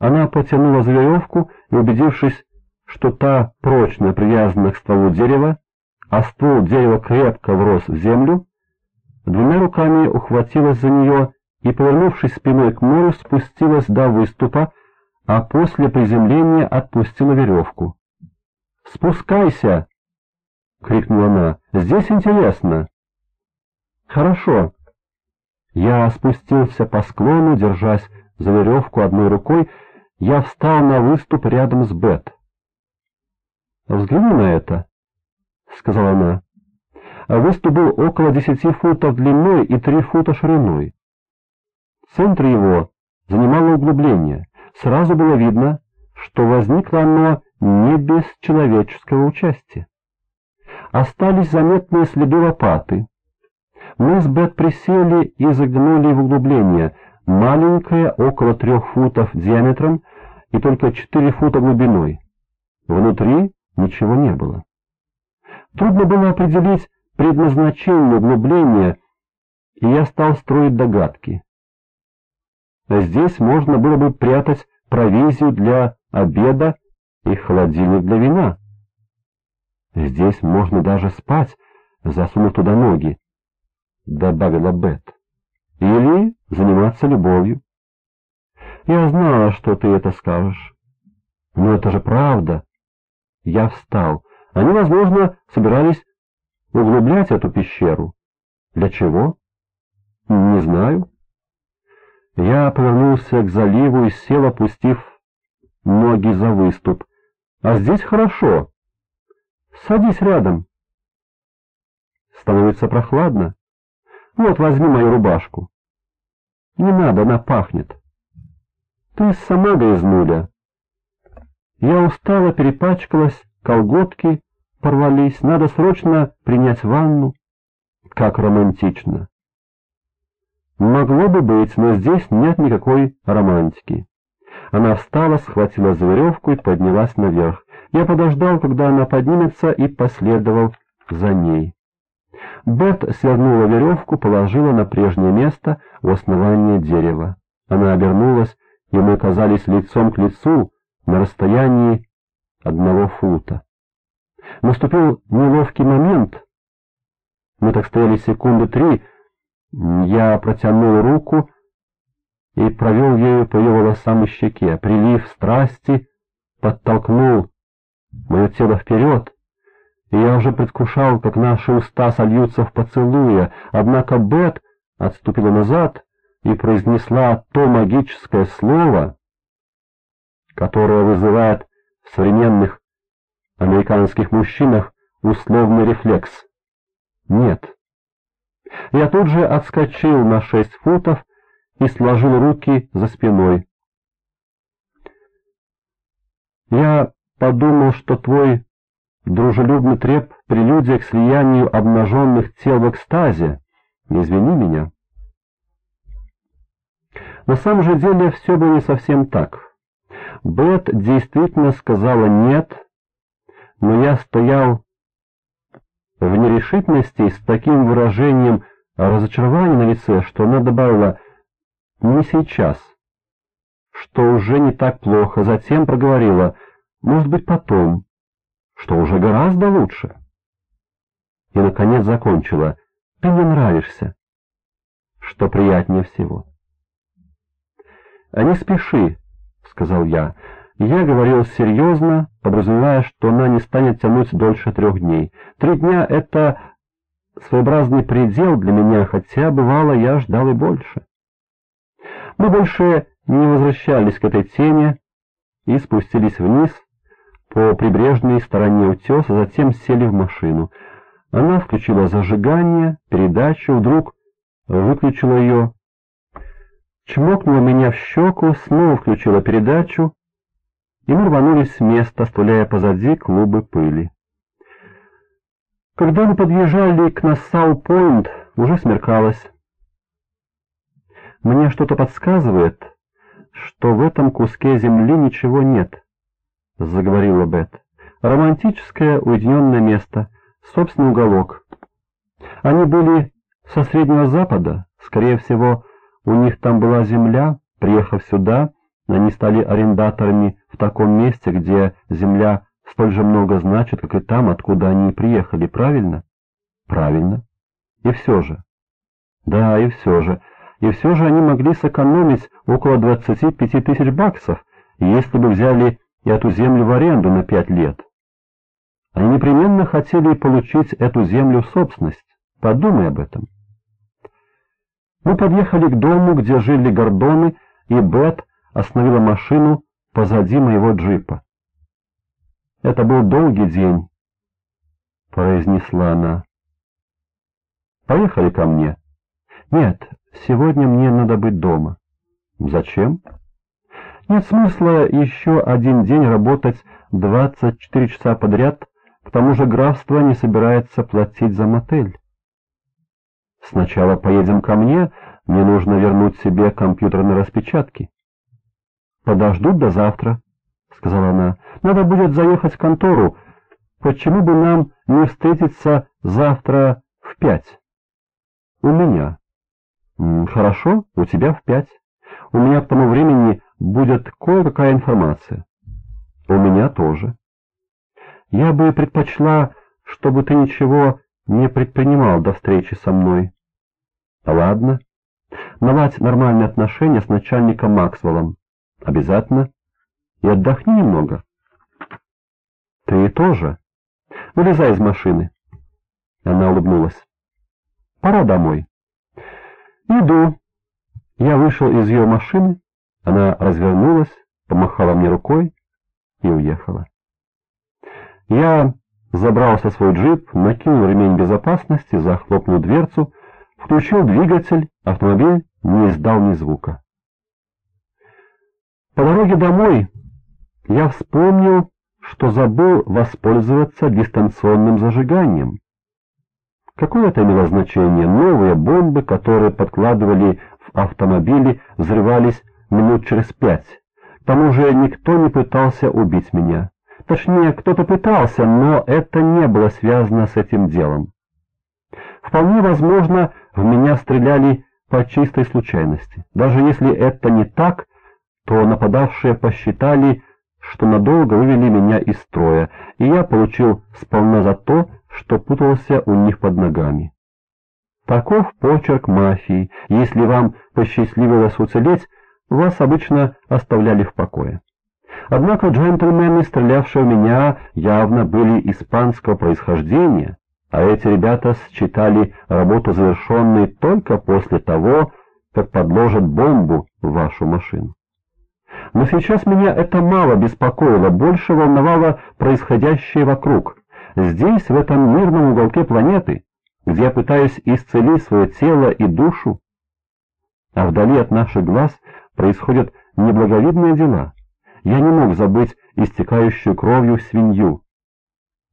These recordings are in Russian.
Она потянула за веревку и, убедившись, что та прочно привязана к стволу дерева, а ствол дерева крепко врос в землю, двумя руками ухватилась за нее и, повернувшись спиной к морю, спустилась до выступа, а после приземления отпустила веревку. «Спускайся!» — крикнула она. «Здесь интересно!» «Хорошо!» Я спустился по склону, держась за веревку одной рукой, я встал на выступ рядом с Бет. «Взгляни на это», — сказала она. Выступ был около десяти футов длиной и три фута шириной. Центр его занимало углубление. Сразу было видно, что возникло оно не без человеческого участия. Остались заметные следы лопаты. Мы с Бет присели и заглянули в углубление, маленькое, около трех футов диаметром и только четыре фута глубиной. Внутри ничего не было. Трудно было определить предназначение углубления, и я стал строить догадки. Здесь можно было бы прятать провизию для обеда и холодильник для вина. Здесь можно даже спать, засунув туда ноги, — добавила Бет. Или заниматься любовью. Я знала, что ты это скажешь. Но это же правда. Я встал. Они, возможно, собирались углублять эту пещеру. Для чего? Не знаю. Я повернулся к заливу и сел, опустив ноги за выступ. А здесь хорошо. Садись рядом. Становится прохладно. Вот, возьми мою рубашку. Не надо, она пахнет. Ты сама грязнуля. Я устала, перепачкалась, колготки порвались, надо срочно принять ванну. Как романтично. Могло бы быть, но здесь нет никакой романтики. Она встала, схватила за веревку и поднялась наверх. Я подождал, когда она поднимется, и последовал за ней. Бет свернула веревку, положила на прежнее место у основания дерева. Она обернулась, и мы оказались лицом к лицу на расстоянии одного фута. Наступил неловкий момент. Мы так стояли секунды три. Я протянул руку и провел ею по ее волосам и щеке. Прилив страсти подтолкнул мое тело вперед, и я уже предвкушал, как наши уста сольются в поцелуе, однако Бет отступила назад и произнесла то магическое слово, которое вызывает в современных американских мужчинах условный рефлекс. Нет. Я тут же отскочил на шесть футов и сложил руки за спиной. Я подумал, что твой дружелюбный треп — прелюдия к слиянию обнаженных тел в экстазе. Извини меня. На самом же деле все было не совсем так. Бет действительно сказала «нет», но я стоял в нерешительности с таким выражением разочарования на лице, что она добавила «не сейчас», что уже не так плохо, затем проговорила «может быть потом» что уже гораздо лучше. И, наконец, закончила. Ты мне нравишься. Что приятнее всего. «А не спеши», — сказал я. Я говорил серьезно, подразумевая, что она не станет тянуть дольше трех дней. Три дня — это своеобразный предел для меня, хотя, бывало, я ждал и больше. Мы больше не возвращались к этой теме и спустились вниз, по прибрежной стороне утеса, затем сели в машину. Она включила зажигание, передачу, вдруг выключила ее, чмокнула меня в щеку, снова включила передачу, и мы рванулись с места, оставляя позади клубы пыли. Когда мы подъезжали к Нассау-Пойнт, уже смеркалось. Мне что-то подсказывает, что в этом куске земли ничего нет. — заговорила Бет. «Романтическое уединенное место, собственный уголок. Они были со Среднего Запада, скорее всего, у них там была земля, приехав сюда, они стали арендаторами в таком месте, где земля столь же много значит, как и там, откуда они приехали, правильно? Правильно. И все же. Да, и все же. И все же они могли сэкономить около 25 тысяч баксов, если бы взяли эту землю в аренду на пять лет. Они непременно хотели получить эту землю в собственность. Подумай об этом. Мы подъехали к дому, где жили Гордоны, и Бет остановила машину позади моего джипа. «Это был долгий день», — произнесла она. «Поехали ко мне». «Нет, сегодня мне надо быть дома». «Зачем?» «Нет смысла еще один день работать 24 часа подряд, к тому же графство не собирается платить за мотель». «Сначала поедем ко мне, мне нужно вернуть себе компьютерные распечатки». «Подождут до завтра», — сказала она. «Надо будет заехать в контору. Почему бы нам не встретиться завтра в пять?» «У меня». «Хорошо, у тебя в пять. У меня к тому времени будет кое-какая информация». «У меня тоже». «Я бы предпочла, чтобы ты ничего не предпринимал до встречи со мной». «Ладно. Наладь нормальные отношения с начальником Максвеллом. Обязательно. И отдохни немного. Ты тоже. Вылезай из машины. Она улыбнулась. Пора домой. Иду. Я вышел из ее машины. Она развернулась, помахала мне рукой и уехала. Я забрался в свой джип, накинул ремень безопасности, захлопнул дверцу, включил двигатель, автомобиль не издал ни звука. По дороге домой я вспомнил, что забыл воспользоваться дистанционным зажиганием. Какое это имело значение? Новые бомбы, которые подкладывали в автомобили, взрывались минут через пять. К тому же никто не пытался убить меня. Точнее, кто-то пытался, но это не было связано с этим делом. Вполне возможно, в меня стреляли по чистой случайности. Даже если это не так, то нападавшие посчитали, что надолго вывели меня из строя, и я получил сполна за то, что путался у них под ногами. Таков почерк мафии. Если вам посчастливилось уцелеть, вас обычно оставляли в покое. Однако джентльмены, стрелявшие в меня, явно были испанского происхождения, а эти ребята считали работу завершенной только после того, как подложат бомбу в вашу машину. Но сейчас меня это мало беспокоило, больше волновало происходящее вокруг. Здесь, в этом мирном уголке планеты, где я пытаюсь исцелить свое тело и душу, а вдали от наших глаз происходят неблаговидные дела. Я не мог забыть истекающую кровью свинью.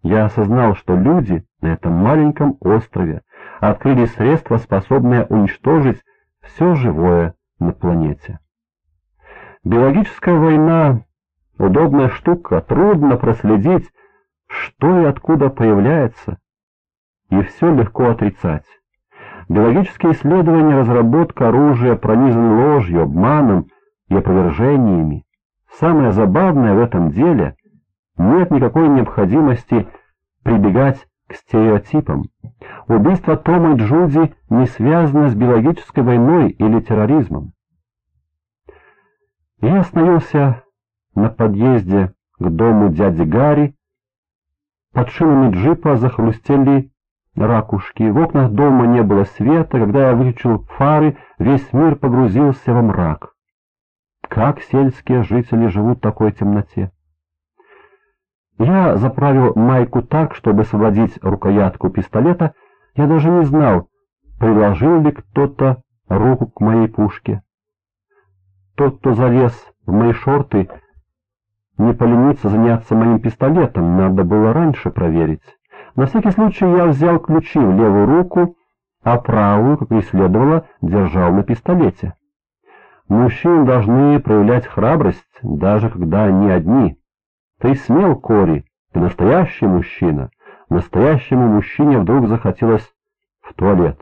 Я осознал, что люди на этом маленьком острове открыли средства, способные уничтожить все живое на планете. Биологическая война — удобная штука, трудно проследить, что и откуда появляется, и все легко отрицать. Биологические исследования, разработка оружия пронизаны ложью, обманом и опровержениями. Самое забавное в этом деле — нет никакой необходимости прибегать к стереотипам. Убийство Тома и Джуди не связано с биологической войной или терроризмом. Я остановился на подъезде к дому дяди Гарри. Под шинами джипа захрустели ракушки. В окнах дома не было света. Когда я выключил фары, весь мир погрузился во мрак. Как сельские жители живут в такой темноте? Я заправил майку так, чтобы освободить рукоятку пистолета. Я даже не знал, приложил ли кто-то руку к моей пушке. Тот, кто залез в мои шорты, не поленится заняться моим пистолетом, надо было раньше проверить. На всякий случай я взял ключи в левую руку, а правую, как и следовало, держал на пистолете. Мужчины должны проявлять храбрость, даже когда они одни. Ты смел, Кори, ты настоящий мужчина. Настоящему мужчине вдруг захотелось в туалет.